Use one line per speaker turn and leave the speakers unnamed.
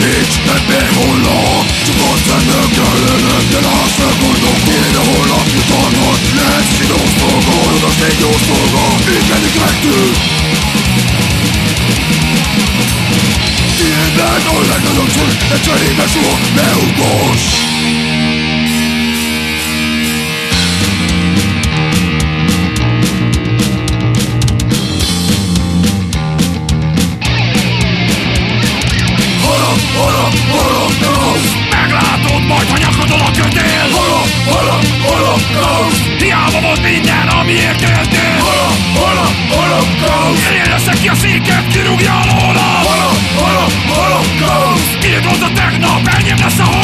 Nincs többé holnap Csak a szemek ellenek De látsz meg mondok Kéne holnap jutalmat Lesz egy jó szolga Oda egy jó szolga Mindenik megtűnt Tiéd lehet a legnagyobb szor De cserébe soha ne ugass holom, holokausz
Meglátod majd, ha nyakadon a kötél.
Holom, holom, holokausz
Hiába volt minden, amiért éltél.
Holom, holom, holokausz
Él össze ki a széket, kirúgja alóla.
Holom, holom, holokausz Tiltott a tegnap, enyém lesz a holom